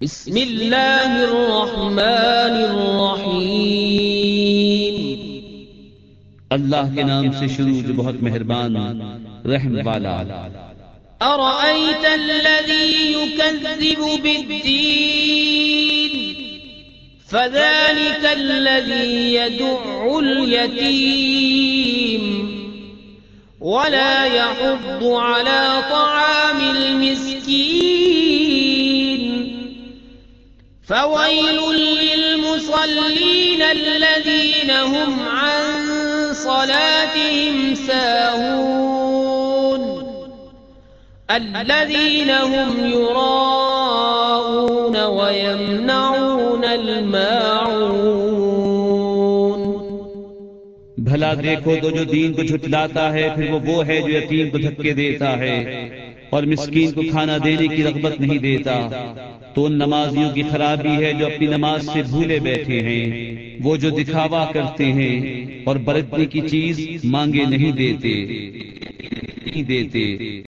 بسم اللہ الرحمن الرحیم۔ اللہ کے نام سے شروع جو بہت مہربان، رحم والا۔ ارأيت الذي يكذب بالدين فذلك الذي يدع اليتيم ولا يحض على طعام المسكين فويل للمصلين الذين هم عن صلاتهم ساهون الذين هم يراءون ويمنعون الماعون بھلا دیکھو تو جو دین کو جھٹلاتا ہے، پھر وہ وہ ہے جو یتیم کو دھکے دیتا ہے۔ اور مسکین کو کھانا دینے کی رغبت نہیں دیتا۔ تو ان نمازیوں کی خرابی ہے جو اپنی نماز سے بھولے بیٹھے ہیں۔ وہ جو دکھاوا کرتے ہیں اور برتنے کی چیز مانگے نہیں دیتے۔ نہیں دیتے۔